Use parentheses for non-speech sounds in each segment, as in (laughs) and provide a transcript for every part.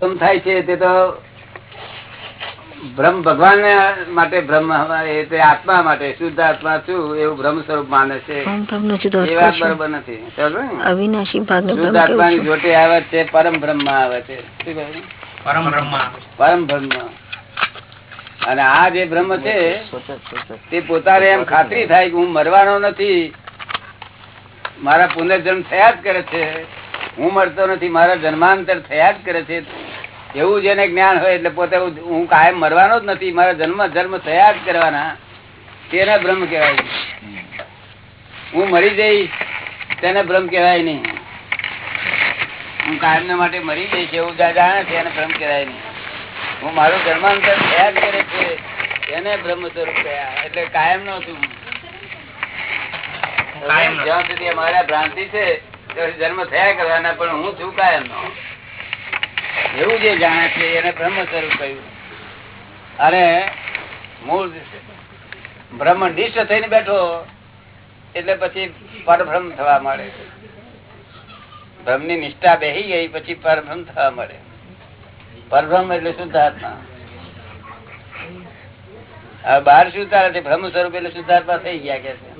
ઉત્પન્ન થાય છે તે તો બ્રહ્મ ભગવાન માટે બ્રહ્મ એ તે આત્મા માટે શુદ્ધ આત્મા છું એવું બ્રહ્મ સ્વરૂપ માને છે. એ વાત બરોબર નથી. અવિનાશી ભાગને શુદ્ધ આત્માની જોટે આવે છે પરમ બ્રહ્મ આવે છે. પરમ બ્રહ્મ પરમ બ્રહ્મ. અને આ જે બ્રહ્મ છે તે પોતાને એમ ખાતરી થાય કે હું મરવાનો નથી. મારા પુનર્જન્મ થયા જ કરે છે. હું મરતો નથી મારા જન્માંતર થયા જ કરે છે. એવું જેને જ્ઞાન હોય એટલે પોતે હું- કાયમ મરવાનો જ નથી મારા જન્મ જન્મ થયા જ કરવાના તેને બ્રહ્મ કહેવાય હું મરી જઈશ તેને બ્રહ્મ કહેવાય નહીં. હું કાયમ માટે મરી જઈશ એવું જાણે છે એને બ્રહ્મ કહેવાય નહીં. હું મારું જન્માંતર થયા જ કરે છે એને બ્રહ્મ સ્વરૂપ કહેવાય એટલે કાયમ નો છું. જ્યાં સુધી અમારા ભ્રાંતિ છે જન્મ થયા કરવાના પણ હું છું કાયમ નો એવું જે જાણે છે એને બ્રહ્મ સ્વરૂપ કહ્યું. અને મૂળ બ્રહ્મ નિષ્ઠ થઈને બેઠો એટલે પછી પરભ્રમ થવા મળે. ભ્રમની નિષ્ઠા બેહી ગઈ પછી પરભ્રમ થવા મળે. પરભ્રમ એટલે શુદ્ધાત્મા. બહાર શું ચાલે છે બ્રહ્મ સ્વરૂપ એટલે શુદ્ધાત્મા થઈ ગયા કે છે.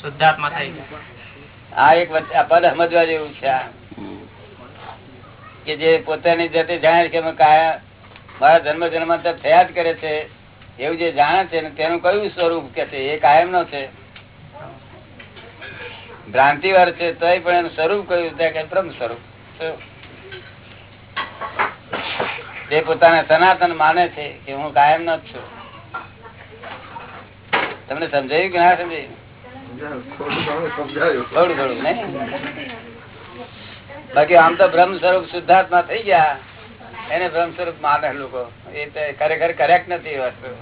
શુદ્ધાત્મા થઈ ગયા. આ એક વચ્ચે આ પદ સમજવા જેવું છે આ. કે જે પોતાની જાતે જાણે કે કાયા મારા જન્મ જન્માંતર થયા જ કરે છે એવું જે જાણે છે તેનું કયું સ્વરૂપ કે છે એ કાયમ નો છે? ભ્રાંતિ વાર છે તો પણ એનું સ્વરૂપ કયું? કે બ્રહ્મ સ્વરૂપ. તે પોતાને સનાતન માને છે કે હું કાયમ નો જ છું. તમને સમજાયું કે ના સમજાયું? થોડું થોડું નહીં? બાકી આમ તો બ્રહ્મ સ્વરૂપ શુદ્ધાત્મા થઈ ગયા. એને બ્રહ્મ સ્વરૂપ માને લોકો. એ તો ખરેખર કરેક્ટ નથી વસ્તુ.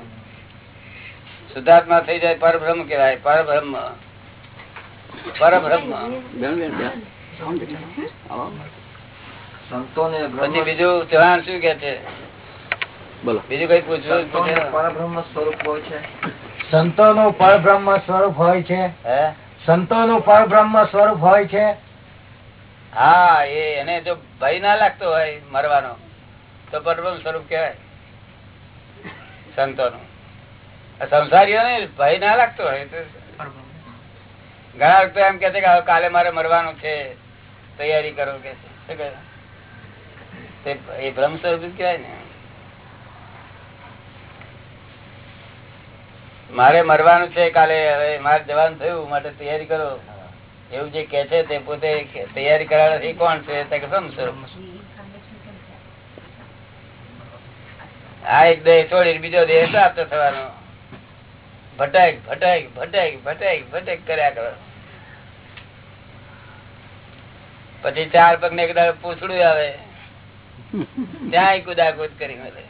શુદ્ધાત્મા થઈ જાય પરબ્રહ્મ કહેવાય પરબ્રહ્મ. પરબ્રહ્મ. સંતોને પછી બીજું ચૌહાણ શું કે છે? બોલો. બીજું કઈ પૂછવું પરબ્રહ્મ સ્વરૂપ હોય છે. સંતોનું પરબ્રહ્મ સ્વરૂપ હોય છે. હે? સંતોનું પરબ્રહ્મ સ્વરૂપ હોય છે. હા એને જો ભય ના લાગતો હોય મરવાનો, તો પરબ્રહ્મ સ્વરૂપ કહેવાય. સંતોનું. આ સંસારીઓને ભય ના લાગતો હોય તો ઘણા વખતે એમ કે છે કે કાલે મારે મરવાનું છે, તૈયારી કરો કે છે. એ બ્રહ્મ સ્વરૂપ કેવાય ને. મારે મરવાનું છે કાલે, હવે મારે જવાનું થયું, માટે તૈયારી કરો. એવું જે કે છે તે પોતે તૈયારી કરાવે એ કોણ છે? તે આ એક દેહ છોડી બીજો દેહ પ્રાપ્ત થવાનો. ભટક ભટક ભટક ભટક ભટક કર્યા કરો. પછી ચાર પગ ને એક દાડો પૂછડું આવે. (laughs) ત્યાં કુદાકુદ કરી મળે.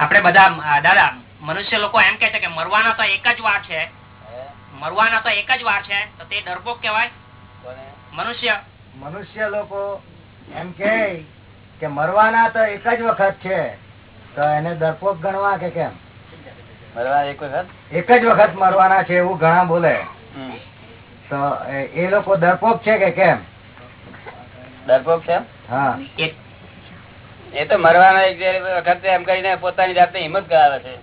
આપણે બધા દાદા મનુષ્ય લોકો એમ કે છે કે મરવાના તો એક જ વાર છે. મરવાના તો એક જ વાર છે. તો તે ડરપોક કેવાય મનુષ્ય. મનુષ્ય લોકો એમ કે કે મરવાના તો એક જ વખત છે. તો એને ડરપોક ગણવા કે કેમ? મરવા એક વખત? એક જ વખત મરવાના છે એવું ઘણા બોલે. હમ. તો એ- લોકો ડરપોક છે કે કેમ? ડરપોક છે હા. એક એ તો મરવાનો એક વખત એમ કરીને પોતાની જાતને હિંમત કરાવે છે.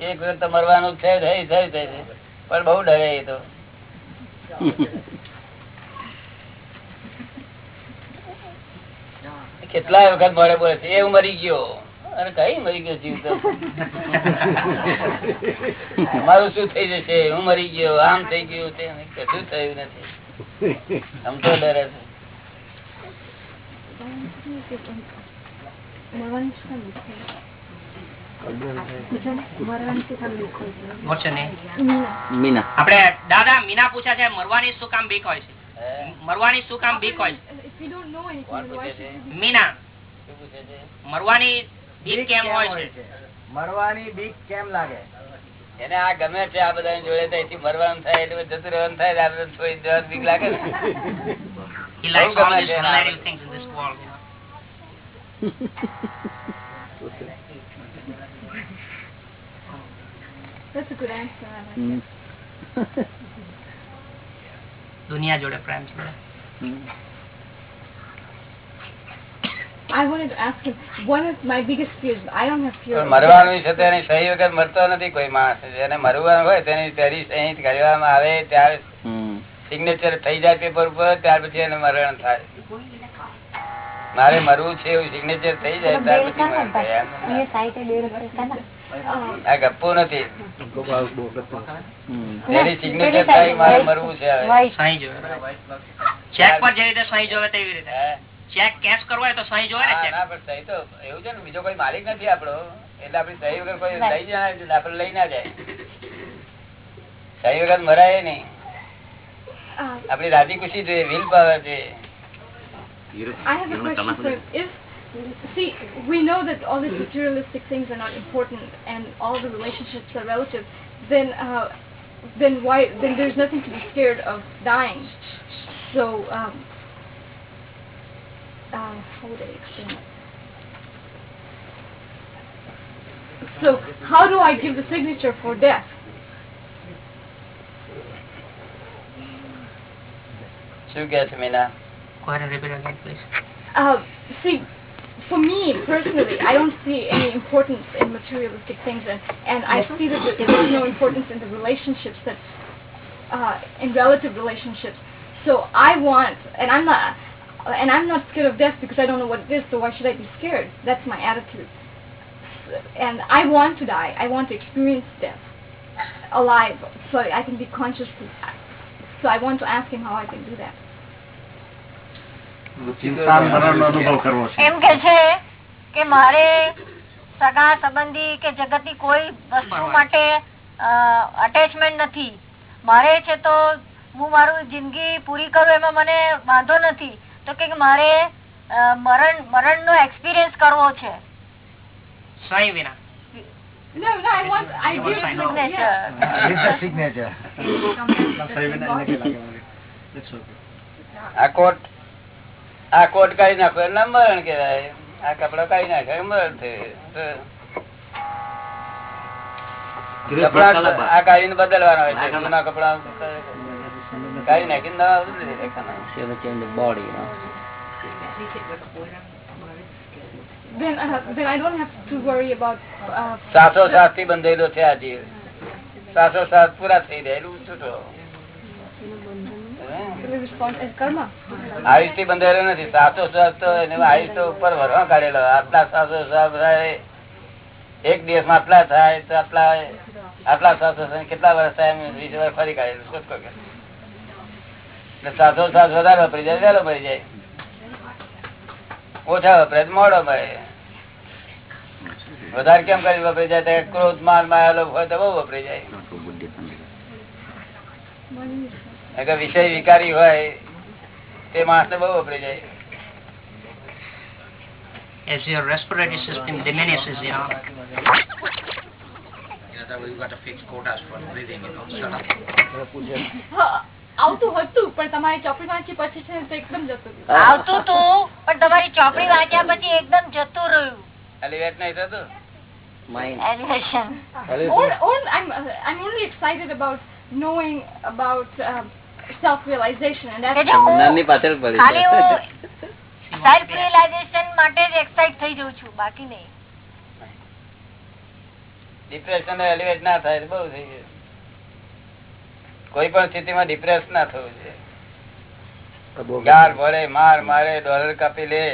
એક વખત તો મરવાનું છે પણ બહુ ડરે એ તો. કેટલાય વખત મળે બોલે છે, એ હું મરી ગયો. અરે કઈ મરી ગયો જીવ તો? મારું શું થઈ જશે? હું મરી ગયો, આમ થઈ ગયું તે કશું થયું નથી. આમ તો ડરે છે. દાદા મીના પૂછે છે મરવાની શું કામ બીક હોય છે? મરવાની શું કામ બીક હોય છે? If you don't know anything, કોણ then why પૂછે should છે you મીના શું પૂછે છે મરવાની બીક કેમ હોય છે? મરવાની બીક કેમ લાગે? એને આ ગમે છે આ બધા જોડે તો અહીંથી મરવાનું થાય એટલે જતું રહેવાનું થાય એટલે છોડી દેવાનું બીક લાગે ને? દુનિયા જોડે પ્રેમ છે. I wanted to ask him, one of my biggest fears, I don't have fear. મરવાનું છે તો સહી વગર મરતો નથી કોઈ માણસ. જેને મરવાનું હોય તેની તેની સહી કરવામાં આવે ત્યારે સિગ્નેચર થઈ જાય પેપર ઉપર ત્યાર પછી એને મરણ થાય. મારે મરવું છે એવું સિગ્નેચર થઈ જાય ત્યાર પછી મરણ થાય. એમ ના. આ ગપ્પુ નથી. હમ. સિગ્નેચર થાય મારે મરવું છે હવે. સહી જોવે ચેક પર જે રીતે સહી જોવે તેવી રીતે. ચેક કેશ કરવો હોય તો સહી જોવે ને ચેક ના, પણ સહી તો એવું છે ને બીજો કોઈ માલિક નથી આપડો એટલે આપડી સહી વગર કોઈ લઈ જાય આપડે લઈ ના જાય. સહી વગર મરાય નહીં. આપડી રાજી ખુશી જોઈએ વિલ પાવર જોઈએ. I have a question for him. If, see, we know that all these materialistic things are not important and all the relationships are relative, then, uh, then why, then there's nothing to be scared of dying. So, um, uh, how would I explain it? So, how do I give the signature for death? શું કે છે Meena Go ahead and repeat again, please. Uh, see, for me personally, I don't see any importance in materialistic things, and, and I see that there's no importance in the relationships that, uh, in relative relationships. So I want, and I'm not, and I'm not scared of death because I don't know what it is. So why should I be scared? That's my attitude. And I want to die. I want to experience death alive, so I can be conscious. So I want to ask him how I can do that. એમ કે છે કે મારે સગા સંબંધી કે જગતની કોઈ વસ્તુ માટે અટેચમેન્ટ નથી. મારે છે તો હું મારું જિંદગી પૂરી કરું એમાં મને વાંધો નથી. તો કે મારે મરણ મરણ મરણનો એક્સપિરિયન્સ કરવો છે. સહી વિના. No, no, I want, (laughs) આ કોટ કાઢી નાખો એટલે મરણ કેવાય આ કપડા કાઢી નાખે મરણ થયું આ કાઢીને બદલવાના હોય છે જૂના કપડા કાઢી નાખીને નવા બદલી નાખવાના. She has a change of body, you know. Then, uh, then I don't have to worry about. સાસો સાતથી બંધેલો છે આજે સાસો સાત પૂરા થઈ રહેલું એટલું છૂટો the response as karma. આયુષથી બંધાયેલો નથી. સાસો સાત તો એને આયુષ તો ઉપર વરવા કાઢેલો. આટલા સાસો થાય. એક દિવસમાં આટલા થાય તો આટલા આટલા સાસો કેટલા વર્ષ થાય એમ વીસ વર્ષ ફરી કાઢેલું. શું કહો એટલે સાસો સાત વધારે વપરી જાય વહેલો મરી જાય. ઓછા વપરાય તો મોડો મરે. વધારે કેમ કરી વપરી જાય? તો ક્રોધ માનમાં હોય તો બહુ વપરી જાય. અગર વિષય વિકારી હોય તે માણસ ને બહુ વપરી જાય As your respiratory system diminishes, you know. હા, આવતું હતું પણ તમારી ચોપડી વાંચી પછી છે તો એકદમ જતું રહ્યું. આવતું તું પણ તમારી ચોપડી વાંચ્યા પછી એકદમ જતું રહ્યું એલિવેટ નહીં થતું. Elevation on I am I am only excited about knowing about um, self-realization, and that's જો પાછળ પડી ખાલી હું સેલ્ફ રિયલાઇઝેશન માટે જ એક્સાઇટ થઈ જઉં છું બાકી નહીં. ડિપ્રેશન એલિવેટ ના થાય બહુ થઈ ગયું કોઈ પણ સ્થિતિમાં ડિપ્રેસ ના થવું છે ગાર ભરે માર મારે ડોલર કાપી લે.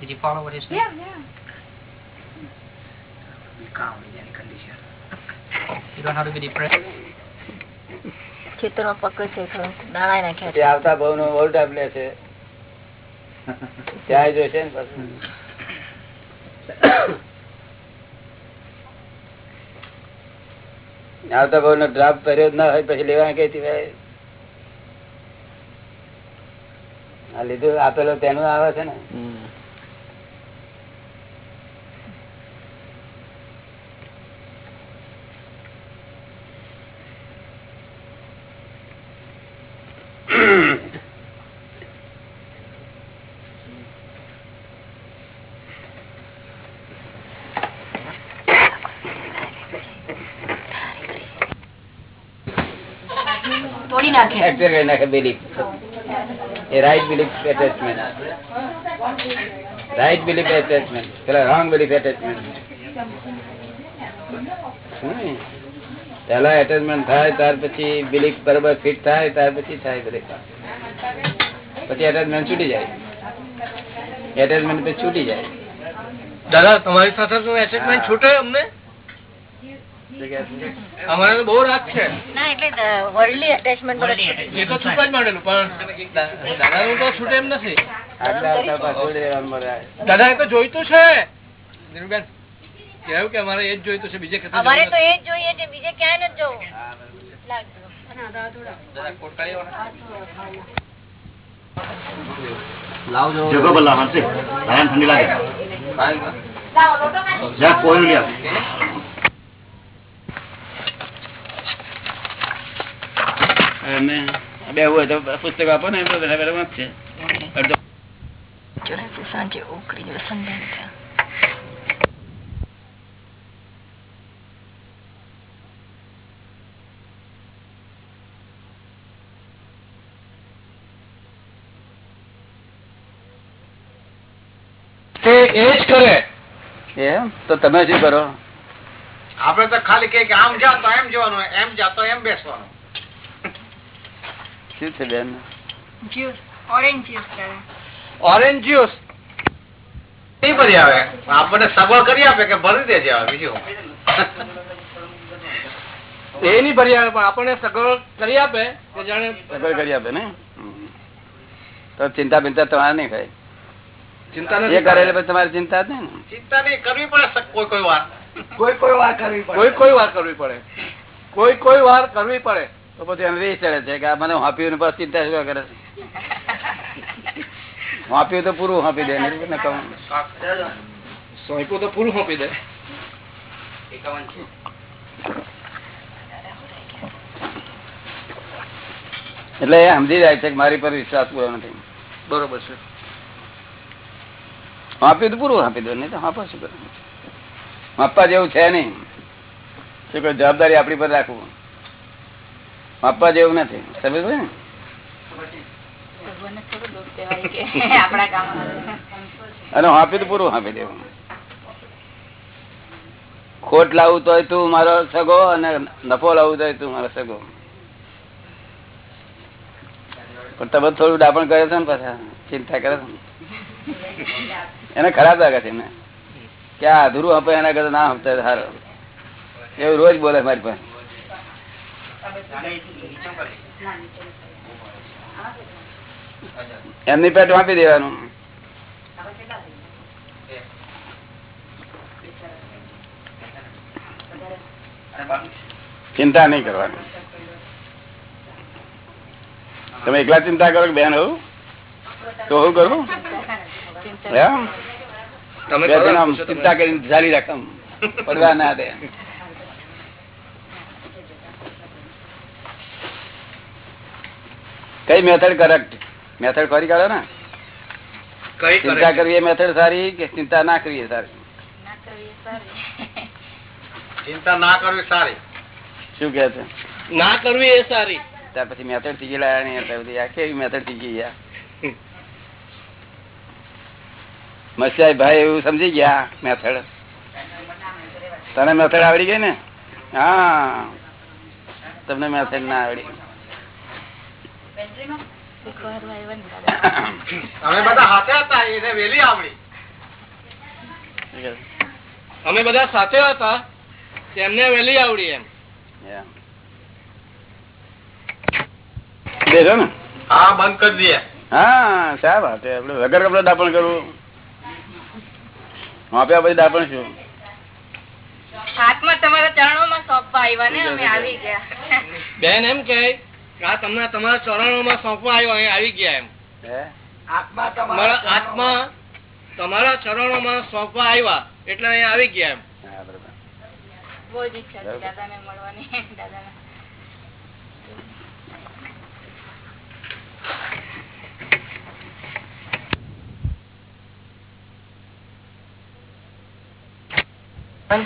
Did you follow what he said? yeah, yeah. You don't have to be depressed. ખેતરમાં પકડ છે ખરું દાણા નાખ્યા છે. આવતા બહુ નો બહુ ટાઈમ લે છે. ત્યાં જોશે ને પછી. આવતા ભાવ નો ડ્રાફ્ટ કર્યો જ ના હોય પછી લેવા કઈ ભાઈ? આ લીધું આપેલો તેનું આવે છે ને. નાખે ફ્રેક્ચર કરી નાખે બિલીફ એ right belief attachment right belief attachment પેલા રોંગ બિલીફ એટેચમેન્ટ પેલા એટેચમેન્ટ થાય ત્યાર પછી બિલીફ બરોબર ફિટ થાય ત્યાર પછી થાય બિલીફ પછી એટેચમેન્ટ છૂટી જાય એટેચમેન્ટ પછી છૂટી જાય દાદા તમારી સાથે એટેચમેન્ટ છૂટે અમને અમારે તો બહુ રાગ છે. ના એટલે વર્લ્ડલી એટેચમેન્ટ એ તો છૂટ જ માંડેલું પણ દાદાનું તો છૂટ એમ નથી. દાદા એ તો જોઈતું છે. નીરુબેન કેવું કે અમારે એ જ જોઈતું છે બીજે કશું અમારે તો એ જ જોઈએ છે બીજે ક્યાંય નથી જવું. જગો બલ્લા માનસી ઠંડી લાગે. જા કોઈ અને બે હોય તો પુસ્તક આપો ને તો બધા બધા વાંચશે. અડધો. સાંજે ઉકળી ગયો સંધાન એ એ જ કરે. એમ? તો તમે શું કરો? આપડે તો ખાલી કે આમ જાતો એમ જવાનું એમ જાતો એમ બેસવાનું. શું છે બેન ઓરેન્જ જ્યુસ નહીં ભરી આવે. આપણને સગવડ કરી આપે કે ભરી દેજે બીજું એ નહીં ભરી આવે પણ આપણને સગવડ કરી આપે કે જાણે સગવડ કરી આપે ને? તો ચિંતા બિંતા તમારે નહીં થાય. ચિંતા એ નથી કરે એટલે પછી તમારી ચિંતા જ નહીં ચિંતા નહીં કરવી પડે કોઈ કોઈ વાર. કોઈ કોઈ વાર કરવી પડે. કોઈ કોઈ વાર કરવી પડે. કોઈ કોઈ વાર કરવી પડે. તો પછી એમ રીસ ચડે છે કે આ મને હાંપ્યું બસ ચિંતા શું કરે છે? (laughs) હાંપ્યું તો પૂરું હાંપી દે ને કહું? સોંપ્યું તો પૂરું સોંપી દે. એટલે એ સમજી જાય છે કે મારી પર વિશ્વાસ પૂરો નથી. બરોબર છે. હાંપ્યું તો પૂરું હાંપી દો નહીં તો હાંપો શું કરે માપવા જેવું છે નહીં. શું કોઈ જવાબદારી આપણી પર રાખવું. માપવા જેવું નથી. સમજ ને? (laughs) અને હાંપ્યું તો પૂરું હાપી દેવું. ખોટ લાવવું તો તું મારો સગો અને નફો લાવું તો તું મારો સગો. પણ તમે થોડું ડાપણ કરે છે ને પાછા ચિંતા કરે છે એને ખરાબ લાગે છે ને કે આ અધૂરું આપે એના કરતા ના આપતા સારો. એવું રોજ બોલે મારી પાસે. એમની પેટ વાપી દેવાનું. ચિંતા નહીં કરવાની. તમે એકલા ચિંતા કરો બેન હું? તો હું કરું? ચિંતા કરીને જાળી રાખમ પડવા ના દે. કઈ મેથડ કરેક્ટ મેથડ ખરી કાઢો ને. ચિંતા કરવી એ મેથડ સારી કે ચિંતા ના કરવી સારી? ચિંતા ના કરવી સારી. શું કે છે? ના કરવી એ સારી. ત્યાર પછી મેથડ શીખી લાયા નહીં એટલે બધી આ કેવી મેથડ શીખી ગયા? મસ્યાઈ ભાઈ એવું સમજી ગયા મેથડ તને મેથડ આવડી ગઈ ને? હા. તમને મેથડ ના આવડી. અમે બધા હાથે હતા એને વેલી આવડી. અમે બધા સાથે હતા તેમને વેલી આવડી એમ. દેજો ને. હા બંધ કરી દઈએ. હા શા વાત છે? આપડે વગર કપડે દાપણ કરવું. માપ્યા પછી દાપણ શું? હાથમાં તમારા ચરણોમાં સોંપવા આવ્યા ને અમે આવી ગયા. બેન એમ કે આ તમને તમારા ચરણોમાં સોંપવા આવ્યો અહીં આવી ગયા એમ. આત્મા તમારા ચરણો તમારા ચરણોમાં સોંપવા આવ્યા એટલે અહીંયા આવી ગયા એમ.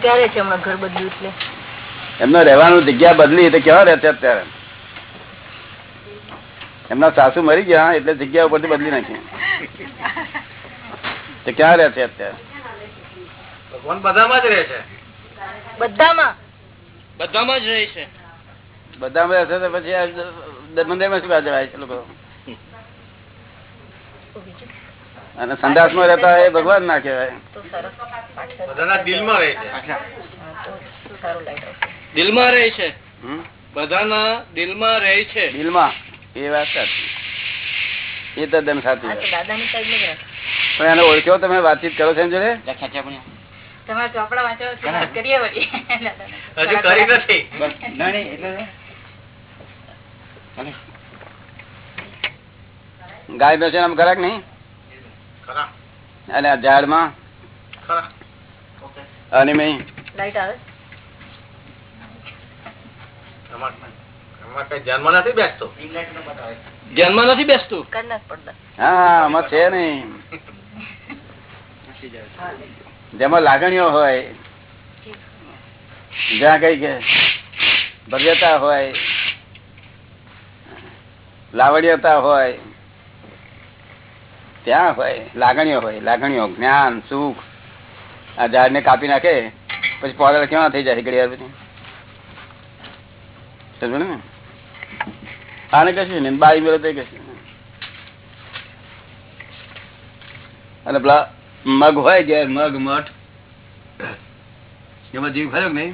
ક્યારે છે હમણાં ઘર બદલ્યું એટલે? એમનો રહેવાનું જગ્યા બદલી તો કેવા રહેતા અત્યારે? એમના સાસુ મરી ગયા એટલે જગ્યા ઉપરથી બદલી નાખી. તે ક્યાં રહે છે અત્યારે? ભગવાન બધામાં જ રહે છે. બધામાં. બધામાં જ રહે છે. બધામાં રહેશે તો પછી આ દ- શું જવાય છે લોકો? અને સંદાસમાં રહેતા એ ભગવાન ના કહેવાય. બધાના દિલમાં રહે છે. દિલમાં રહે છે. હમ? બધાના દિલમાં રહે છે. દિલમાં. એ વાત સાચી. એ તદ્દન સાચી પણ એને ઓળખ્યો તમે વાતચીત કરો છો જોડે? તમારા ચોપડા વાંચો કરીએ હજુ કરી નથી. ગાય બેસે આમ ખરાક નહીં? અને આ ઝાડમાં? અને લાઈટ આવે? ધ્યાનમાં નથી બેસતો? ધ્યાનમાં નથી હા આમાં છે નહીં જેમાં લાગણીઓ હોય જ્યાં કઈ કે ભવ્યતા હોય લાવણ્યતા હોય ત્યાં હોય લાગણીઓ હોય લાગણીઓ જ્ઞાન સુખ આ ઝાડ ને કાપી નાખે પછી પોદળ કેવા થઈ જાય ઘડિયાળ પછી? સમજો ને? આને કશું ને? બાઈ મેળો તે કશું અને પેલા મગ હોય ઘેર મગ મઠ? એમાં જીવ ખરો નહીં?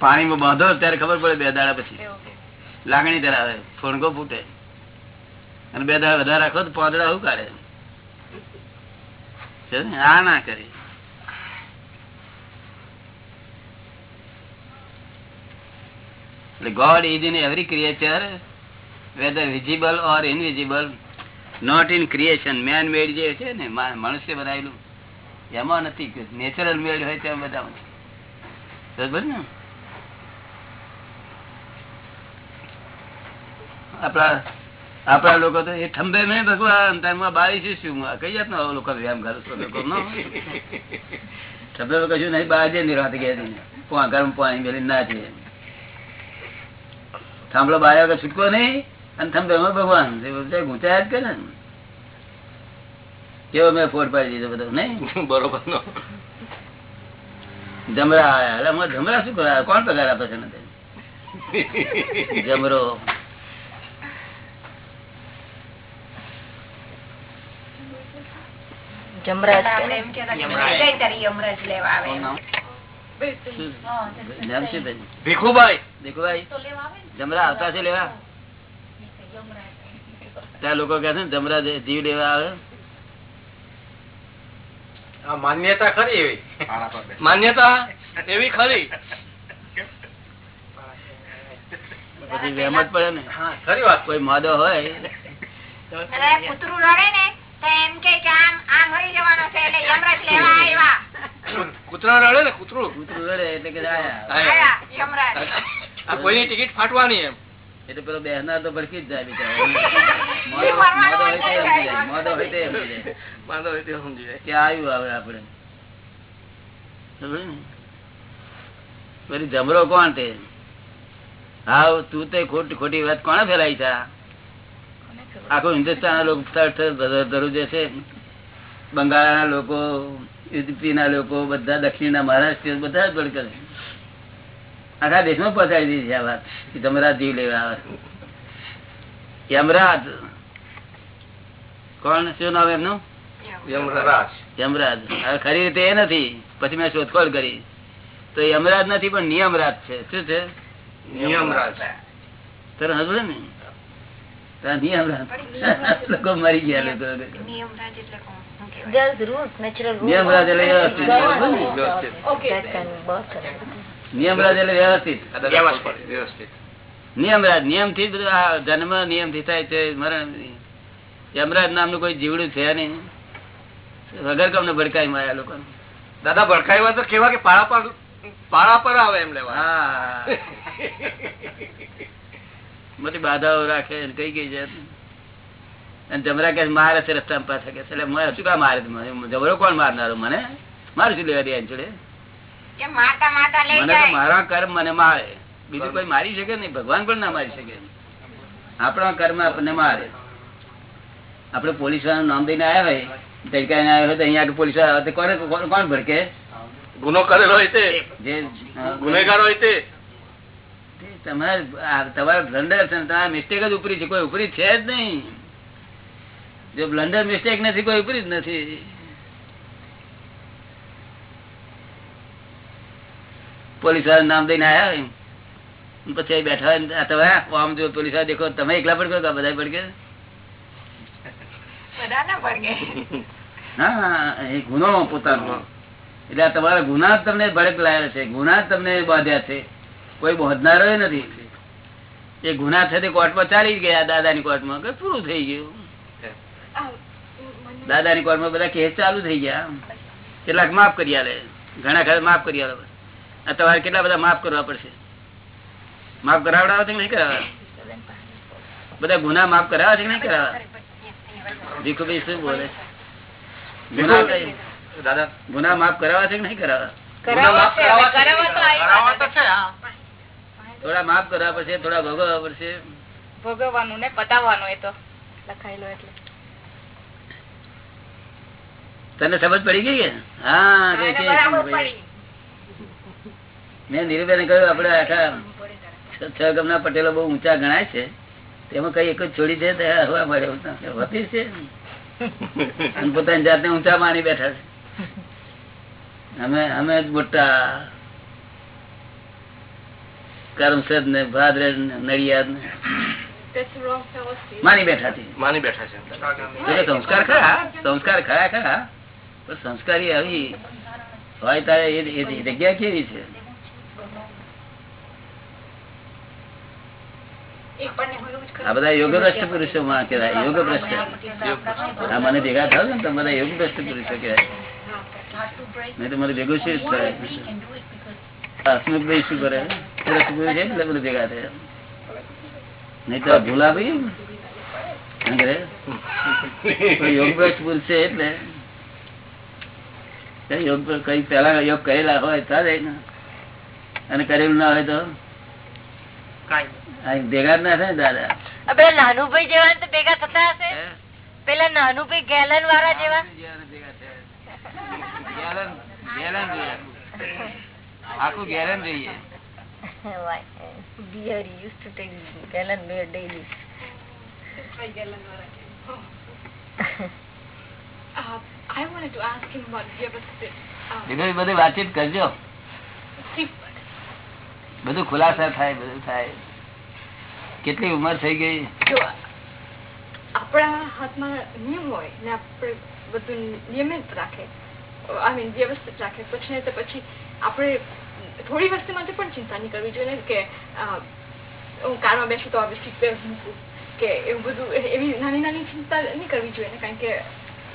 પાણીમાં બાંધો ત્યારે ખબર પડે બે દાડા પછી. લાગણી ધરાવે. ફોણકો ફૂટે. અને બે દાડા વધારે રાખો તો પાંદડા શું કાઢે? આ ના કરી. God is in every creature whether visible or invisible, not in creation. Man made જે છે ને મનુષ્ય બનાવેલું, એમાં નથી નેચરલ મેડ હોય તેમ બધા ને? આપણા લોકો તો એ ઠંભે મેં ભગવાન તારમાં બાળી છે શું કઈ આવો લોકો વ્યાયામ કરો ઠંબે કશું નહીં બહાર જઈને રાત ગયા પોણા ગરમ પાણી મેળવી ના છે થાંભલો બાળ્યા વગર છૂટકો નહીં અને થંભે ભગવાન ગુંચાયા જ કરે ને. કેવો મેં ફોડ પાડી દીધો બધો નહીં? (laughs) બરોબર નો. જમરા આવ્યા એટલે અમારે જમરા શું કરાય કોણ પગાર આપે છે જમરો. જમરાજ ને? એમ કે યમરાજ લેવા આવે. એમ. નામ શું બેન? ભીખુભાઈ જમરા આવતા છે લેવા? ત્યાં લોકો કહે છે ને જમરા જીવ લેવા આવે. માન્યતા ખરી એવી. માન્યતા એવી ખરી. પછી વહેમત પડે ને. ખરી વાત. કોઈ માદો હોય. રડે ને એમ કે કે આમ મરી જવાનો છે એટલે યમરાજ લેવા આવ્યા કૂતરા રડે ને કૂતરું કૂતરું રડે એટલે કે આયા આયા યમરાજ આ કોઈની ટિકિટ ફાટવાની એમ એટલે પેલો બેહનાર તો ભડકી જ જાય બિચારો. (laughs) મોદો હોય તો સમજી જાય. જાય. મોદો હોય તો સમજી જાય. વાંધો હોય તે સમજી જાય કે આવ્યું હવે આપડે પેલી? જમરો કોણ તે હાવ તું તે ખોટી ખોટી વાત કોણે ફેલાઈ છે આ? આખું હિન્દુસ્તાન લોકો થર થર ધર- ધરું જે છે. બંગાળના લોકો યુપી ના લોકો બધા દક્ષિણ ના મહારાષ્ટ્ર બધા જ છે. આખા દેશમાં પહોંચાડી દીધી છે આ વાત. કે જમરાજ જીવ લેવા આવે. યમરાજ. કોણ શું નામ એમનું? યમરાજ. ખરી રીતે એ નથી. પછી મેં શોધખોળ કરી. તો યમરાજ નથી પણ નિયમરાજ છે. શું છે? નિયમરાજ. તને હસવું ને? લોકો મરી ગયા લોકો નિયમરાજ એટલે વ્યવસ્થિત. નિયમરાજ એટલે વ્યવસ્થિત. વ્યવસ્થિત. નિયમરાજ નિયમથી જન્મ નિયમથી થાય છે મરણ. યમરાજ નામનું કોઈ જીવડું છે નહીં. વગર કમને ભડકાઈ માર્યા લોકો દાદા ભડકાઈ તો કેવા કે પાળા પર પાળા પર આવે એમ લેવા. હા. મોટી બાધાઓ રાખે કઈ કઈ જાત અને જમરા કે મારે છે રસ્તા પાછા કે એટલે મને શું કા મારે? જબરો કોણ મારનારો? મને? મારે શું લેવા દે એની જોડે કે માતા માતા લઈ મને તો જાય. મારા કર્મ મને મારે. બીજું કોઈ મારી શકે નહીં? ભગવાન પણ ના મારી શકે. આપણા કર્મ આપણને મારે. આપડે પોલીસ વાળાનું નામ દઈને આવ્યા હોય તડકાઈને આવ્યા હોય તો અહીંયા પોલીસવાળા આવે તો કોને કોણ- કોણ ભડકે? ગુનો કરેલો હોય તે. જે ગુનેગાર હોય તે. તમારે આ બ્લન્ડર છે ને મિસ્ટેક જ ઉપરી છે. કોઈ ઉપરી છે જ નહીં. જો બ્લન્ડર મિસ્ટેક નથી કોઈ ઉપરી જ નથી. પોલીસવાળા નામ દઈને આયા એમ. પછી બેઠા હોય તમે આમ જો પોલીસવાળા દેખો તમે એકલા પડકો કે બધા પડકે હા એ ગુનો પોતાનો. એટલે તમારા ગુના તમને ભડક લાયેલા છે. ગુના તમને બાંધ્યા છે. કોઈ બોધનારો નથી. એ ગુના છે તે કોર્ટમાં ચાલી ગયા દાદાની કોર્ટમાં. કે પૂરું થઈ ગયું. દાદાની કોર્ટમાં બધા કેસ ચાલુ થઈ ગયા. કેટલાક માફ કરી આલે. ઘણા ખરા માફ કરી આલે. આ તમારે કેટલા બધા માફ કરવા પડશે? માફ કરાવડાવે છે કે નહીં કરાવે? બધા ગુના માફ કરાવવા છે કે નહીં કરાવે? ભીખુભાઈ શું બોલે? ગુના દાદા. ગુના માફ કરાવવા છે કે નહીં કરાવે? કરાવવા છે હવે કરાવવા તો આવી કરાવવા વાત તો છે. હા. થોડા માફ કરવા પડશે થોડા ભોગવવા પડશે. ભોગવવાનું ને પતાવવાનું એ તો. લખાયેલો એટલે. તને સમજ પડી ગઈ હા મેં નીરુબેન કહ્યું આપડે આખા છ- પટેલો બહુ ઊંચા ગણાય છે. તેમાં કઈ એક જ છોડી દે હવા મળે હોતી છે. અને પોતાની જાતને ઊંચા માની બેઠા છે. અમે અમે જ મોટા કરમસદ ને ભાદરે નડિયાદ ને. માની બેઠા છે. માની બેઠા છે. સંસ્કાર ખરા સંસ્કાર ખરા ખરા. પણ સંસ્કારી આવી હોય તારે એ જગ્યા કેવી છે? આ બધા યોગ ભ્રષ્ટ પુરુષો માં કહેવાય યોગ ભ્રષ્ટ આ મને ભેગા થયો ને તમે બધા યોગ ભ્રષ્ટ પુરુષો કહેવાય. નહીં તો મને ભેગું શું હસમુખભાઈ શું કરે? ભ્રષ્ટ પુરુષ છે એટલે બધા ભેગા થયા. નહીં તો ભૂલા ભાઈ શું કરે. કોઈ યોગ ભ્રષ્ટ પુરુષ છે એટલે. યોગ કઈ પેલા યોગ કરેલા હોય ત્યારે ને અને કરેલું ના હોય તો? ભેગા ના થાય દાદા. પેલા નાનુભાઈ જેવા તો ભેગા થતા હશે? પેલા નાનુભાઈ ગેલન વાળા જેવા? Gallon gallon. આખું beer used to take gallon beer daily. Uh, I wanted to ask him about Vyavasthit. Um, બધી વાતચીત કરજો. બધું ખુલાસા થાય બધું થાય. કેટલી ઉંમર થઈ ગઈ? આપણા હાથમાં નિયમ હોય ને આપણે બધું નિયમિત રાખે. આઈ મીન વ્યવસ્થિત રાખે. પછી નહીં તો પછી આપણે થોડી વસ્તુ માટે પણ ચિંતા નહીં કરવી જોઈએ કે હું કારમાં બેસું તો હવે સીટ બેલ્ટ મૂકું. કે એવું બધું એવી નાની નાની ચિંતા નહીં કરવી જોઈએ ને કારણ કે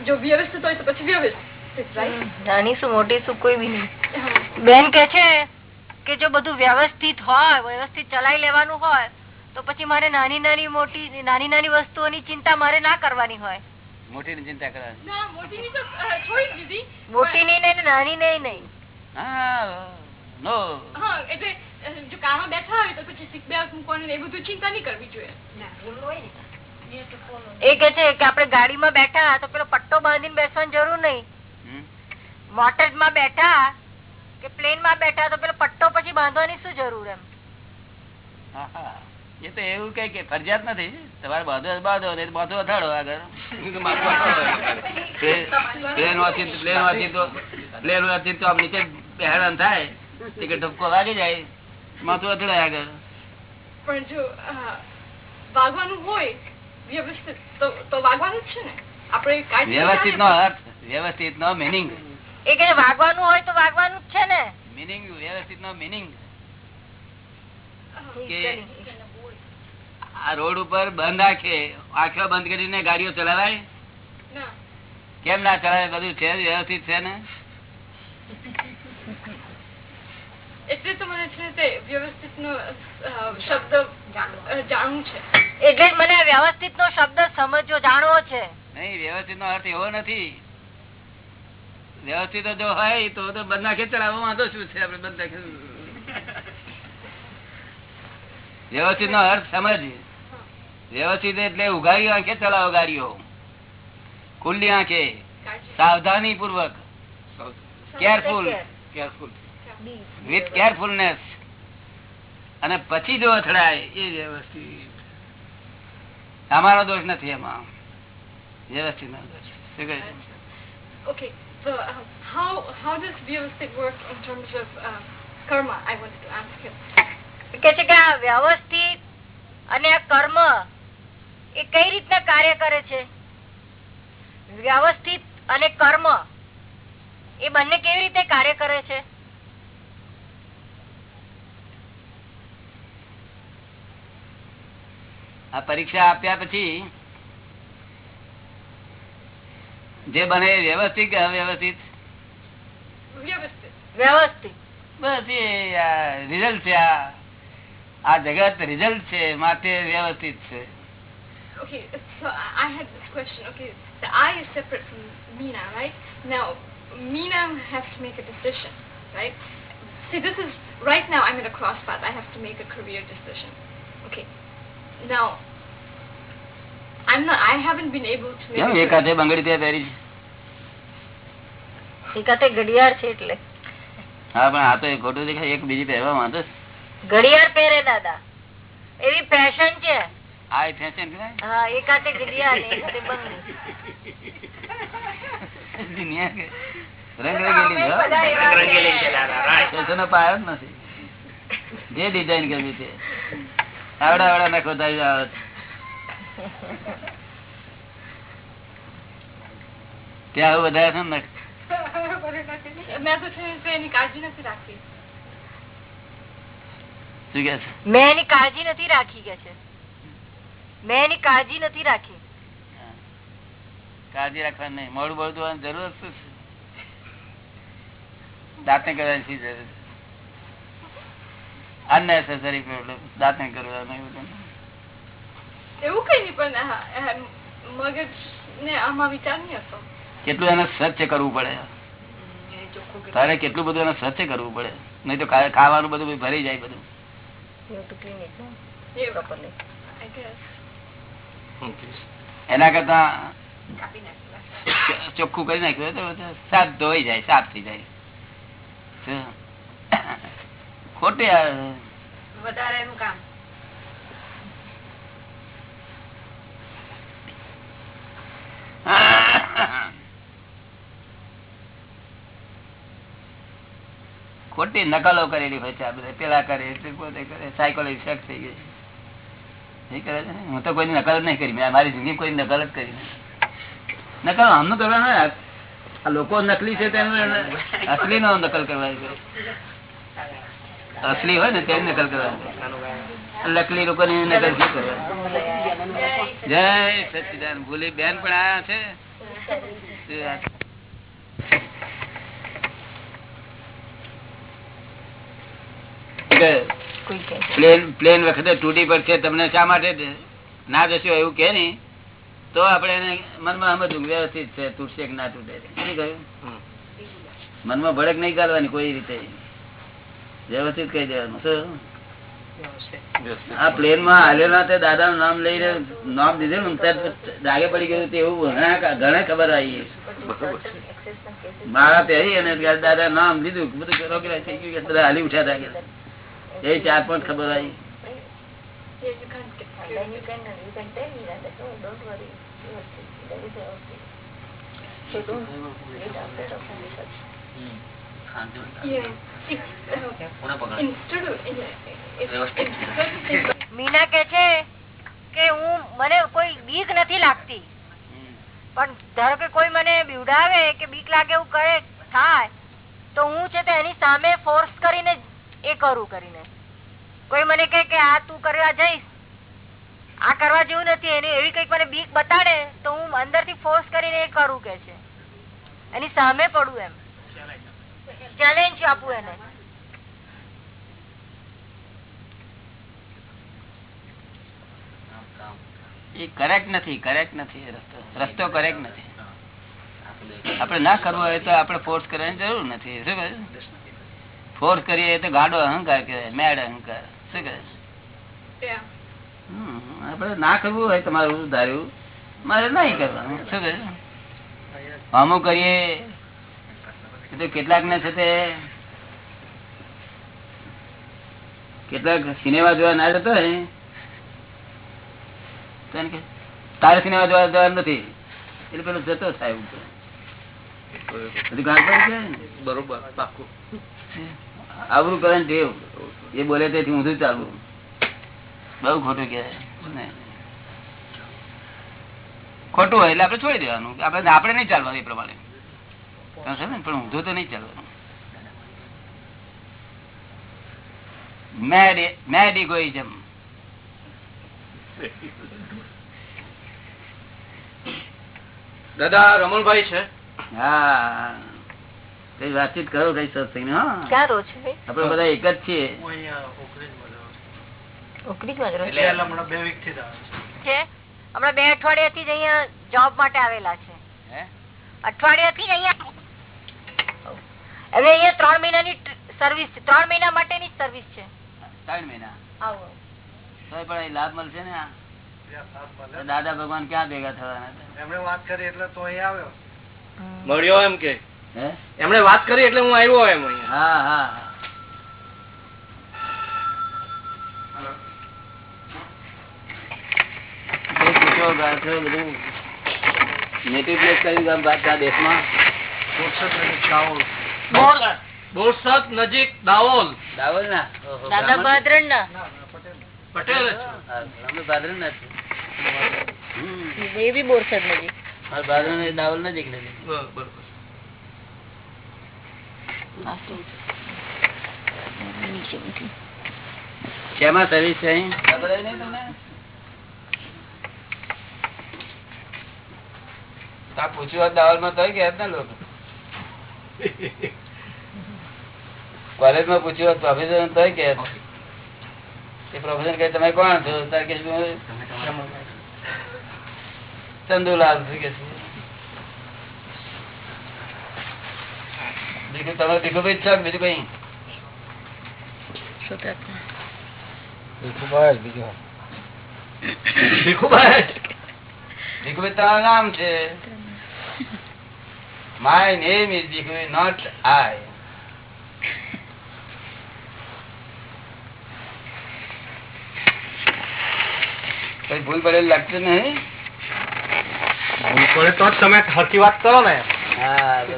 જો વ્યવસ્થિત હોય તો પછી વ્યવસ્થિત નાની શું મોટી શું કોઈ બી નહીં. બેન કે છે કે જો બધું વ્યવસ્થિત હોય વ્યવસ્થિત ચલાવી લેવાનું હોય તો પછી મારે નાની નાની મોટી નાની નાની વસ્તુઓની ચિંતા મારે ના કરવાની હોય. મોટી ની ચિંતા કરવાની? ના મોટીની તો છોડી દીધી મોટી નહીં નાની નહીં નહીં. હા નો. હા એટલે જો બેઠા હોય તો પછી સીટ બેલ્ટ મૂકવાની એ બધું ચિંતા નહીં કરવી જોઈએ. એ કે છે કે આપણે ગાડીમાં બેઠા તો પેલો પટ્ટો બાંધીને બેસવાની જરૂર નહીં. હમ? મોટરમાં બેઠા કે પ્લેનમાં બેઠા તો પેલો પટ્ટો પછી બાંધવાની શું જરૂર એમ. એ તો એવું કઈ કે ફરજિયાત નથી. તમારે બાંધો બાંધો નહીં તો બાંધો અથાડો આગળ. પ્લેન વાંચી પ્લેન વાંચી તો પ્લેન વાંચી તો આમ નીચે બેહાડવાનું થાય. ટિકિટ ઠપકો લાગી જાય. માથું અથડાય આગળ. પણ જો વાગવાનું હોય વ્યવસ્થિત તો તો વાગવાનું જ છે ને? આપણે વ્યવસ્થિત નો અર્થ વ્યવસ્થિત નો મિનિંગ એ કે વાગવાનું હોય તો વાગવાનું જ છે ને? મિનિંગ વ્યવસ્થિત નો મિનિંગ કે આ રોડ ઉપર બંધ રાખે આંખો બંધ કરીને ગાડીઓ ચલાવાય? કેમ ના ચલાવે? બધું છે વ્યવસ્થિત છે ને? એટલે તો મને છે તે વ્યવસ્થિત નો શબ્દ જાણવું. છે. એટલે મને વ્યવસ્થિત નો શબ્દ સમજવો જાણવો છે. નહીં વ્યવસ્થિત નો અર્થ એવો નથી. વ્યવસ્થિત જો હોય તો તો બંધ નાખે ચલાવવા વાંધો શું છે આપડે બંધ નાખે વ્યવસ્થિત નો અર્થ સમજ વ્યવસ્થિત એટલે ઉઘાડી આંખે ચલાવો ગાડીઓ. ખુલ્લી આંખે. સાવધાની. પૂર્વક કેરફુલ. કેરફુલ. વિથ કેરફુલનેસ અને પછી જો અથડાય એ વ્યવસ્થિત. અમારો દોષ નથી એમાં. વ્યવસ્થિત નો દોષ. so um, how how does Vyavastik work in terms of uh, karma? I wanted to ask him. કે છે કે આ વ્યવસ્થિત અને આ કર્મ એ કઈ રીતના કાર્ય કરે છે? વ્યવસ્થિત અને કર્મ એ બંને કેવી રીતે કાર્ય કરે છે? આ પરીક્ષા આપ્યા પછી જે બને એ વ્યવસ્થિત કે અવ્યવસ્થિત Vyavastik. વ્યવસ્થિત બસ એ રિઝલ્ટ છે આ આ જગત રિઝલ્ટ છે માટે વ્યવસ્થિત છે Okay, so I I had this question. Okay, the I is separate from Meena, right? Now, Meena has to make a decision, right? See, this is right now. I'm in a cross path. I have to make a career decision. Okay. Now, I'm not. I haven't been able to make. yeah, હાથે બંગડી ત્યાં પહેરી છે એકાતે ઘડિયાળ છે એટલે હા પણ આ તો એ ખોટું દેખાય એક બીજી પહેરવા માંગે ઘડિયાળ પહેરે દાદા એવી ફેશન છે આ ફેશન કહેવાય હા એકાતે ઘડિયાળ ને એકાતે બંગડી દુનિયા છે, હો. છે. છે right. ફેશનનો પાયો નથી જે ડિઝાઇન કરવી તે આવડા આવડા નખો થાય આવે ત્યાં આવું બધા છે ને? મેં તો છે તે એની કાળજી નથી રાખી. શું કે છે? મેં એની કાળજી નથી રાખી કે છે. મેં એની કાળજી નથી રાખી. કાળજી રાખવાની નહીં. મોડું મોડું જરૂર શું છે? દાંતને કરવાની શી જરૂર છે? અનનેસેસરી પ્રોબ્લેમ દાંતને કરવાનું એવું એવું કઈ નહીં પણ મગજ ને આમાં વિચાર નહીં હતો. કેટલું એને સ્વચ્છ કરવું પડે. તારે કેટલું બધું એને સ્વચ્છ કરવું પડે. નહીં તો ખાવાનું બધું ભરી જાય બધું. એના કરતા ચોખ્ખું કરી નાખ્યું તો સાફ ધોઈ જાય સાફ થઈ જાય? ખોટી વધારે એનું કામ. ખોટી નકલો કરેલી હોય છે આ બધા. પેલા કરે એટલે પોતે કરે. સાયકોલોજી ઇફેક્ટ થઈ ગઈ એ કરે છે ને? હું તો કોઈની નકલ જ નહીં કરી. મેં મારી જિંદગી કોઈ નકલ જ કરી. નકલ આમનું કરવાનું આ લોકો નકલી છે તેનું (laughs) અસલી નો નકલ કરવાની અસલી હોય ને તેની નકલ કરવાની. લકલી લોકો ની નકલ શું કરવાની? જય સચિદાન. ભૂલી બેન પણ આયા છે. પ્લેન પ્લેન વખતે તૂટી પડશે તમને શા માટે ના જશો એવું કે નહીં? તો આપણે એને મનમાં સમજવું વ્યવસ્થિત છે. તૂટશે કે ના તૂટે. શું કહ્યું? મનમાં ભડક નહીં કરવાની કોઈ રીતે. વ્યવસ્થિત કહી દેવાનું. શું? આ પ્લેનમાં હાલેલા તે દાદા નું નામ લઈને નામ દીધેલું દાગે પડી ગયું એવું ઘણા ખબર આવી મારા પહેરી અને દાદા નામ લીધું બધું રોકેલા થઈ ગયું બધા હાલી ઉઠ્યા હતા એ ચાર પાંચ ખબર આવી. Yeah, get of મીના કે છે કે હું મને કોઈ બીક નથી લાગતી. પણ ધારો કે કોઈ મને બીવડાવે કે બીક લાગે એવું કરે થાય તો હું છે તે એની સામે ફોર્સ કરીને એ કરું કરીને. કોઈ મને કહે કે આ તું કરવા જઈશ આ કરવા જેવું નથી એની એવી કંઈક મને બીક બતાડે તો હું અંદરથી ફોર્સ કરીને એ કરું કે છે. એની સામે પડું એમ. ચેલેન્જ આપું એને. એ કરેક્ટ નથી કરેક્ટ નથી. રસ્તો રસ્તો કરેક્ટ નથી. આપણે ના કરવો હોય તો આપણે ફોર્સ કરવાની જરૂર નથી. શું કહે ફોર્સ કરીએ તો ગાડો અહંકાર કહેવાય મેડ અહંકાર. શું કહે આપણે ના કરવું હોય તમારું ધાર્યું મારે નહીં કરવાનું. શું કહે અમુક કરીએ કેટલાક ને છે તે કેટલાક સિનેમા જોવા ના જતો કે, તારે સિનેમા જોવા જવાનું નથી. એટલે પેલો જતો ને. બરોબર આવરું કરે ટેવ. એ બોલે તેથી ઊંધું ચાલવું બઉ ખોટું કહેવાય. ખોટું હોય એટલે આપડે છોડી દેવાનું. આપણે આપણે નહીં ચાલવાનું એ પ્રમાણે? પણ ઊંધો તો નહીં ચાલવાનું. મેડ મેડ દાદા રમણભાઈ છે? હા. કઈ વાતચીત કરો કઈ સત્સંગ રહો છો. બધા એક જ છીએ. હમણાં બે અઠવાડિયા થી જ અહિયાં જોબ માટે આવેલા છે. હે? અઠવાડિયાથી જ અહીંયા હવે એ ત્રણ મહિનાની સર્વિસ ત્રણ મહિના માટેની સર્વિસ છે. ત્રણ મહિના? આવો. તોય પણ લાભ મળશે ને આ? દાદા ભગવાન ક્યાં ભેગા થવાના એમણે વાત કરી એટલે તો અહીં આવ્યો. મળ્યો એમ કે? હે? એમણે વાત કરી એટલે હું આવ્યો એમ અહીંયા. હા હા બધું. native place કયું ગામ બાદશાહ દેશમાં? બોરસદ નજીક દાહોલ દાહોદ ના? દાદા? ભાદરણ ના પટેલ અમે ભાદરણ ના છીએ. એ બી બોરસદ નજીક ભાદરણ એ નજીક નથી. શેમાં સર્વિસ છે અહીં? ખબર નહીં તમને? પૂછ્યું દાવલમાં તો કે ને લોકો (laughs) કોલેજમાં પૂછ્યું પ્રોફેસર તોય કે એ પ્રોફેસર કે તમે કોણ છો? તારે કે ચંદુલાલ કે બીજું તમે ભીખુભાઈ જ છો બીજું કઈ? ભીખુભાઈ ભીખુભાઈ તમારું નામ છે. My name is Bhikhubhai not I કઈ ભૂલ પડેલ લાગતું નહીં? પડે તો તમે હરકી વાત કરો ને. હા. (laughs)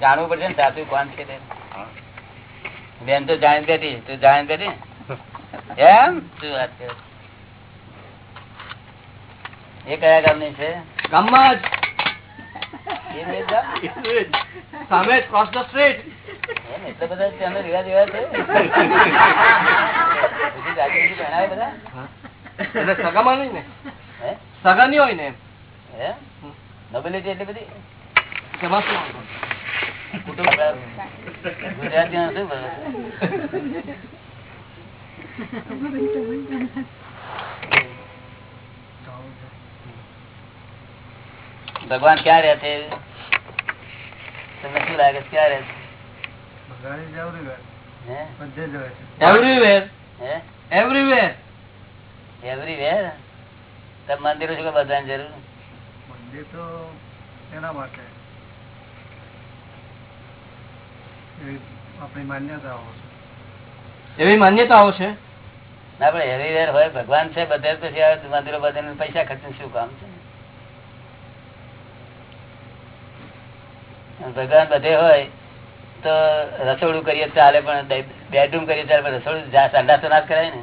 જાણવું પડશે ને સાચું કોણ છે બેન તો જાણી બેઠી તું જાણી બેઠી એમ? શું વાત છે? એ કયા ગામની છે? ગામમાં ગામ? જ સામે ક્રોસ ધ સ્ટ્રીટ એટલા બધા ત્યાંનો રિવાજ એવા છે. બધી જાતિ બધી ભણાવે બધા. એટલે સગામાં નહીં ને? સગા નહીં હોય ને હે? નોબેલિટી એટલી બધી? તેમાં શું વાંધો? કુટુંબ ગુજરાતીમાં શું બોલે? ભગવાન ક્યાં રહે છે? તમને શું લાગે છે? ક્યાં રહે છે હે? એવરીવેર હે એવરીવેર એવરીવેર તબ મંદિરો છે બધાની જરૂર? મંદિર તો એના માટે. આપણી માન્યતાઓ એવી માન્યતાઓ છે? ના પણ એવરીવેર હોય ભગવાન છે બધે પછી મંદિરો બધા પૈસા ખર્ચીને શું કામ છે? ભગવાન બધે હોય તો રસોડું કરીએ ચાલે પણ બેડરૂમ કરીએ ચાલે પણ રસોડું સંડાસ તો ના કરાય ને.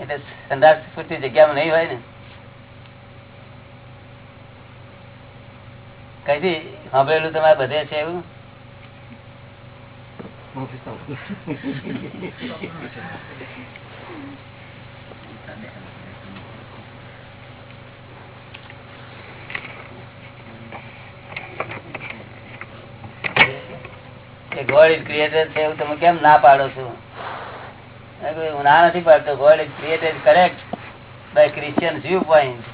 એટલે સંડાસ પૂરતી જગ્યામાં નહીં હોય ને. કઈથી? સાંભળેલું તમારે બધે છે એવું? (laughs) કે ગોડ ઇઝ ક્રિએટેડ છે એવું તમે કેમ ના પાડો છો? હું ના નથી પાડતો. God is created correct by Christian view point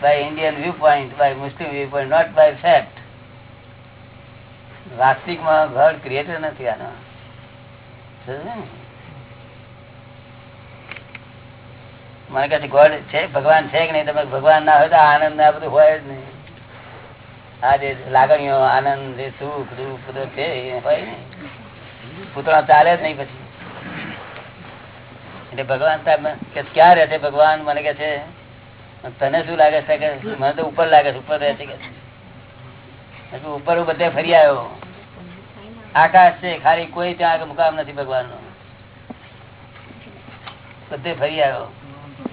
by Indian view point by Muslim view point not by fact વાસ્તવિકમાં God creator નથી આનો? મને કહે ગોડ છે, ભગવાન છે કે નહીં? તમે ભગવાન ના હોય તો આનંદ ના બધું હોય જ નહીં. આ જે લાગણીઓ, આનંદ, જે સુખ, દુઃખ, બધું છે, એ ચાલે જ નહીં પછી. એટલે ભગવાન ક્યાં રહે છે ભગવાન? મને કે છે, તને શું લાગે છે? કે, મને તો ઉપર લાગે છે, ઉપર રહે છે. કે ઉપર બધે ફરી આવ્યો. આકાશ છે, ખાલી કોઈ ત્યાં મુકામ નથી ભગવાન નો બધે ફરી આવ્યો.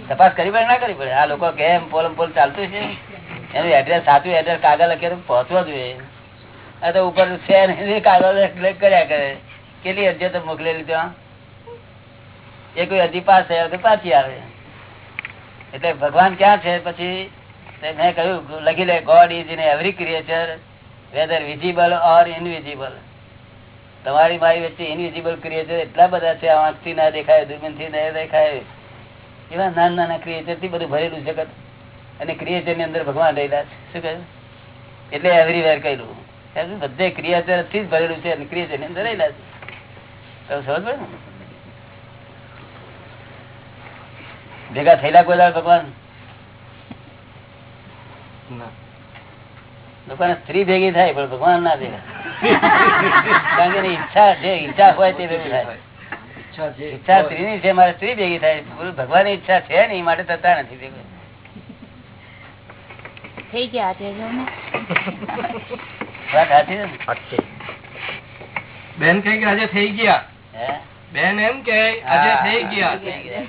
તપાસ કરી પડે ના કરી પડે? આ લોકો કેમ પોલમ પોલ ચાલતું છે. એનું એડ્રેસ સાચું એડ્રેસ કાગળ લખે પહોંચવો જોઈએ. આ તો ઉપર છે નહીં કાગળ કર્યા કરે. કેટલી અરજીઓ તો મોકલેલી ત્યાં એ કોઈ અરજી પાસ થયા તો પાછી આવે. એટલે ભગવાન ક્યાં છે? પછી મેં કહ્યું લખી લે God is in every creature whether visible or invisible તમારી મારી વચ્ચે ઇનવિઝિબલ ક્રિએચર એટલા બધા છે, આંખથી ના દેખાય દુર્બીનથી ના દેખાય. એવા નાના નાના ક્રિએચરથી બધું ભરેલું જગત. અને ક્રિએચરની અંદર ભગવાન રહેલા છે. શું કહ્યું? એટલે એવરીવેર કહ્યું બધે ક્રિએચરથી જ ભરેલું છે અને ક્રિએચરની અંદર રહેલા છે. તમે સમજ પડે ને? ભેગા થયેલા કોઈ ભગવાન? લોકોને સ્ત્રી ભેગી થાય પણ ભગવાન ના ભેગા. કારણ કે ઈચ્છા જે ઈચ્છા હોય તે ભેગી થાય. ઈચ્છા સ્ત્રી ની છે મારે સ્ત્રી ભેગી થાય. ભગવાન ઈચ્છા છે ને એ માટે થતા નથી ભેગું. થઈ ગયા આજે જો ને. વાત સાચી છે ને? બેન કઈ કે આજે થઈ ગયા. હે? બેન એમ કે આજે હા, થઈ ગયા થઈ ગયા.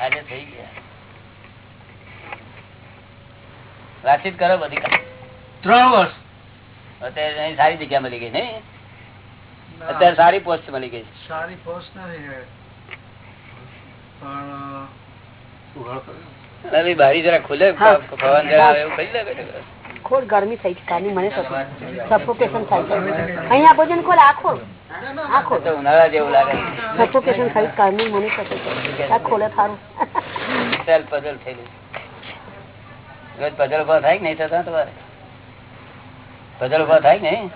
આજે થઈ ગયા. વાતચીત કરો બધી. ત્રણ વર્ષ. અત્યારે અહીં સારી જગ્યા મળી ગઈ નહીં? અત્યારે સારી પોસ્ટ મળી ગઈ સારી પોસ્ટ નથી પણ અરે બારી જરા ખુલે હા. પવન જરા આવે એવું કરી લે બેટા. ગરમી થઈ છે મને સફોકેશન થાય છે. અહીંયા ભોજન ખોલ આખો આખો તો ઉનાળા જેવું લાગે. સફોકેશન થાય કારની મને સફોકેશન આ ખોલે થારું. સેલ પઝલ થયેલું રોજ પઝલ ઊભા થાય નહીં થતા તમારે? પઝલ ઊભા થાય નહીં?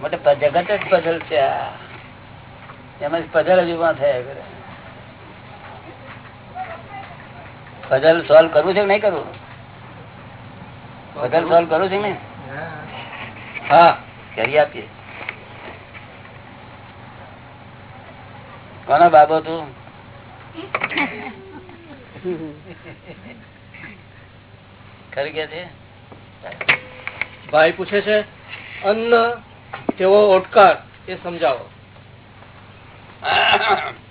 મોટે જગત જ પઝલ છે આ. એમાં પઝલ જ ઊભા થયા કરે. પઝલ સોલ્વ કરવું છે કે નહીં કરવું? પઝલ સોલ્વ કરવું. છે ને હા. કરી આપીએ. કોનો બાબો તું? ખરી ગયા છે? ભાઈ પૂછે છે અન્ન તેવો ઓટકાર? એ સમજાવો. (coughs)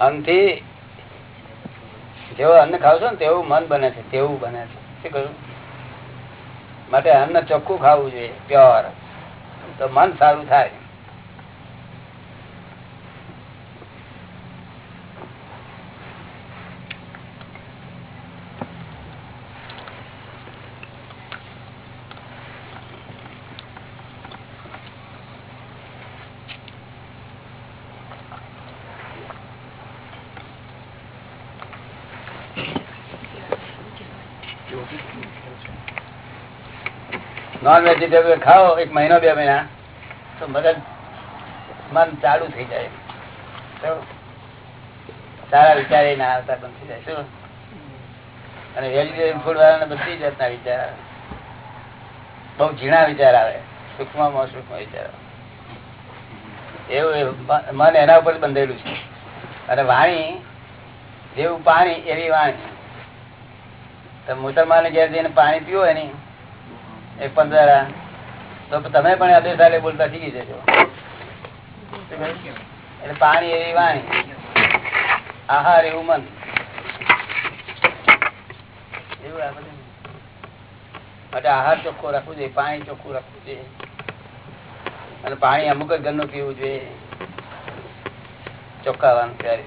અન્નથી જેવો અન્ન ખાવ છો ને તેવું મન બને છે, તેવું બને છે. શું કહ્યું? માટે અન્ન ચોખ્ખું ખાવું જોઈએ પ્યોર તો મન સારું થાય. નોન વેજીટેબલ ખાઓ, એક મહિનો બે મહિના. તો મગજ, મન ચાલુ થઈ જાય. સારા વિચાર ના આવતા બંધ થઈ જાય. શું? અને વેજીટેરિયન ફૂડ વાળાને બધી જાતના વિચાર આવે. બહુ ઝીણા વિચાર આવે. સૂક્ષ્મમાં સૂક્ષ્મ વિચાર એવું મન એના ઉપર બંધેલું છે. અને વાણી, જેવું પાણી, એવી વાણી. તો મુસલમાન ઘેર જઈને પાણી પીવો હોય એક પંદર તો તમે પણ અડે સાલે બોલતા શીખી જજો. એટલે પાણી એવી વાણી. આહાર એવું મન. માટે આહાર ચોખ્ખો રાખવું જોઈએ, પાણી ચોખ્ખું રાખવું જોઈએ. અને પાણી અમુક જ ઘરનું પીવું જોઈએ. ચોખ્ખાવાનું ત્યારે.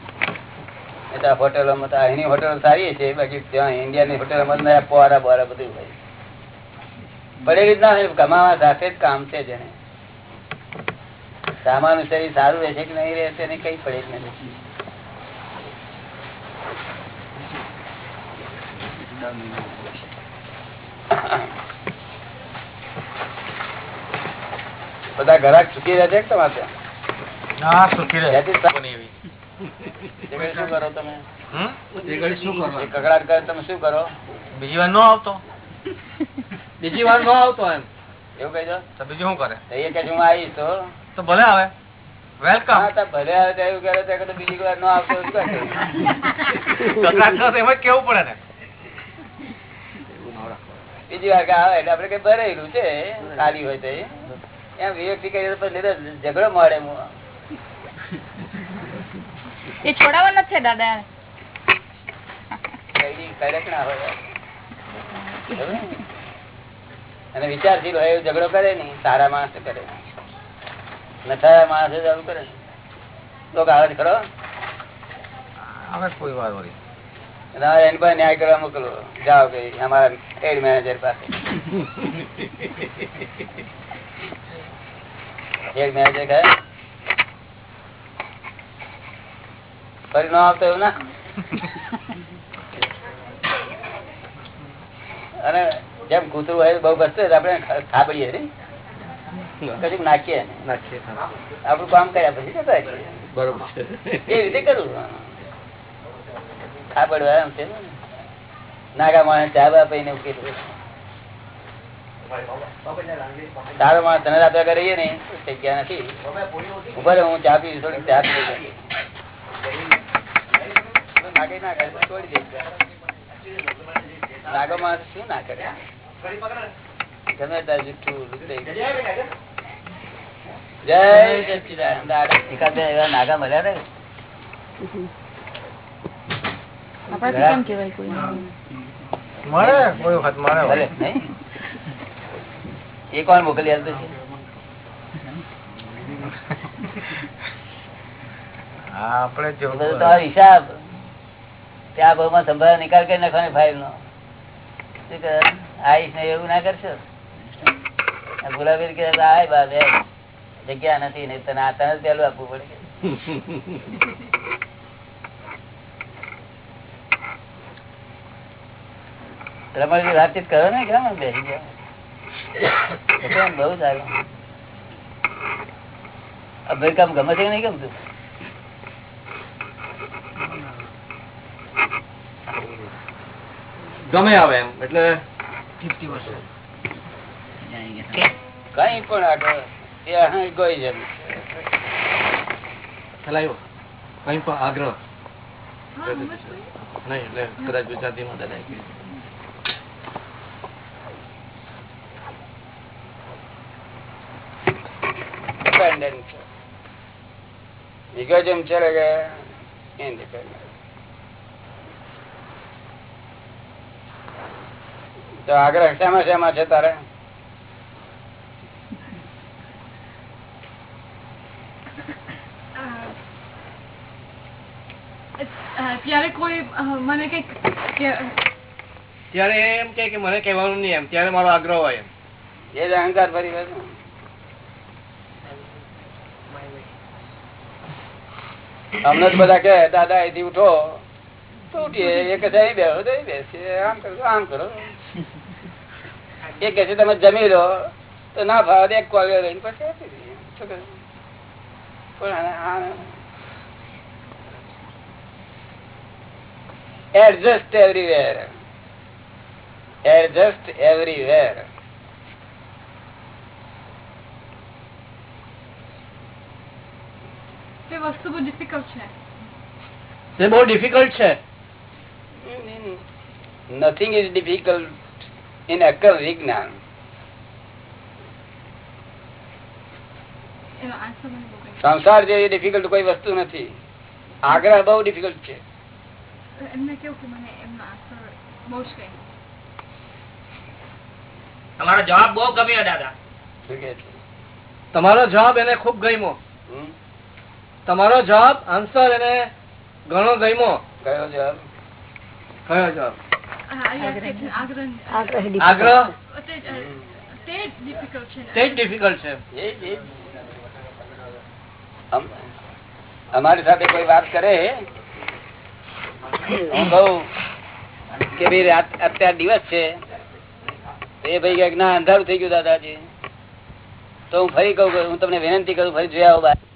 એટલે હોટેલોમાં તો અહીંની હોટેલો સારી છે. બાકી ત્યાં ઇન્ડિયાની હોટેલોમાં પોરા બોરા બધું હોય. પડેલી જ ના હોય કમાવા સાથે જ કામ છે જેને. સામાન શરીર સારું રહેશે કે નહીં રહેશે એને કઈ પડે જ નથી. બધા ઘરાક ચૂકી રહે છે તમારે ત્યાં? સુખી રહે. ઘડી શું કરે તમે શું કરો? બીજી વાર ન આવતો. બીજી વાર નો આવતો એમ. એવું કહી દો તો બીજું શું કરે? એ કે હું આવીશ તો તો ભલે આવે. વેલકમ ભલે આવે તો એવું કરે તો બીજી વાર ન આવતો એવું શું કરે? કકડાટ થશે એમ કેવું પડે ને? બીજી વાર આવે એટલે આપડે કઈ ભરેલું છે ખાલી હોય તો. એમ ઝઘડો મળે એ છોડાવવાના છે દાદા. કઈ કડક ના હોય? અને વિચારશીલ હોય એવું ઝઘડો કરે નહીં સારા માણસ કરે. નથારા માણસ આવું કરે લોકો આવે ખરો? આવે કોઈ વાર વળી એની પાસે ન્યાય કરવા મોકલો. જાઓ કે અમારા હેડ મેનેજર પાસે. હેડ મેનેજર કહે? ફરી ન આવતો એવું ના? અને જેમ કૂતરું હોય બહુ ઘસતું આપણે ખાબડીએ કશું નાખીએ નાખીએ આપણું કામ કર્યા પછી જતા બરોબર એ રીતે કરવું. ખાબડવા એમ છે. નાગા માણસ ચા બા એને ઉકેલું સારો માણસ તને રાત્રે કરીએ ને જગ્યા નથી. ઊભા હું ચા પીશ થોડીક ચા પી લઉં. ના કરે છોડી દે. નાગો માણસ શું ના કરે? ગમે ત્યાં જુઠ્ઠું જય એવા નાગા મળ્યા રે? એ કોણ મોકલી આપતું છે આપડે તમારો હિસાબ. ત્યાં ભાવમાં સંભાળ નિકાલ કરી નાખવાની ફાઇલ નો. શું ને એવું ના કરશો? ગુલાબી કે આય બા જગ્યા નથી ને તને આ તને પેલું આપવું પડે કે. વાતચીત કરો ને કેમ બેસી ગયા બહુ સારું? અમેરિકામ ગમે છે કે નહીં ગમતું. ગમે આવે એમ એટલે કઈ પણ આગળ એ અહીં ગઈ જેમ ચલાવ્યો? કઈ પણ આગ્રહ? નહીં એટલે કદાચ ગુજરાતીમાં દાદા independent. Egoism ચલે ગયા independent. તો આગ્રહ શેમાં શેમાં છે તારે? ત્યારે કોઈ મને કંઈક ત્યારે એમ કે કે મને કહેવાનું નહીં એમ ત્યારે મારો આગ્રહ હોય એમ. એ જ અહંકાર ફરી. અમને તો બધા કે દાદા અહીંથી ઉઠો. તો ઉઠીએ એક છે અહીં બેસો તો અહીં બેસીએ આમ કરો આમ કરો. એ કહે છે તમે જમી લો. તો ના ભાવે એક કોલ્યો લઈને પછી આપી દઈએ. પણ એડજસ્ટ એવરીવેર એડજસ્ટ તે વસ્તુ બહુ ડિફિકલ્ટ છે. તે બહુ ડિફિકલ્ટ છે. nothing is difficult. In અક્કલ વિજ્ઞાન. સંસાર જેવી ડિફિકલ્ટ કોઈ વસ્તુ નથી. આગ્રહ બહુ ડિફિકલ્ટ છે. એમને કેવું કે મને એમનો આન્સર બહુ જ ગમ્યો. તમારો જવાબ બહુ ગમ્યો દાદા? તમારો જવાબ એને ખૂબ ગમ્યો. તમારો જવાબ આન્સર એને ઘણો ગમ્યો. કયો જવાબ? કયો જવાબ? આગ્રહ અમારી સાથે કોઈ વાત કરે? હું કહું કે ભાઈ અત્યારે દિવસ છે. એ ભાઈ કહે કે ના અંધારું થઈ ગયું દાદાજી. તો હું ફરી કઉ હું તમને વિનંતી કરું ફરી જોયા આવો